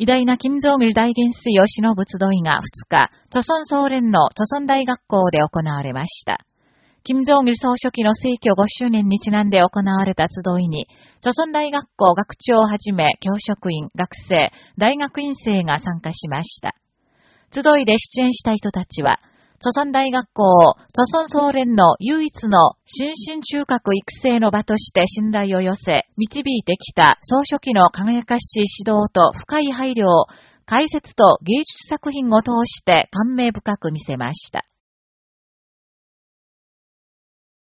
偉大な金正義大元帥を忍ぶ集いが2日、著村総連の著村大学校で行われました。金正義総書記の逝去5周年にちなんで行われた集いに、著村大学校学長をはじめ教職員、学生、大学院生が参加しました。集いで出演した人たちは、著村大学校を著村総連の唯一の新進中核育成の場として信頼を寄せ、導いてきた総書記の輝かしい指導と深い配慮を解説と芸術作品を通して感銘深く見せました。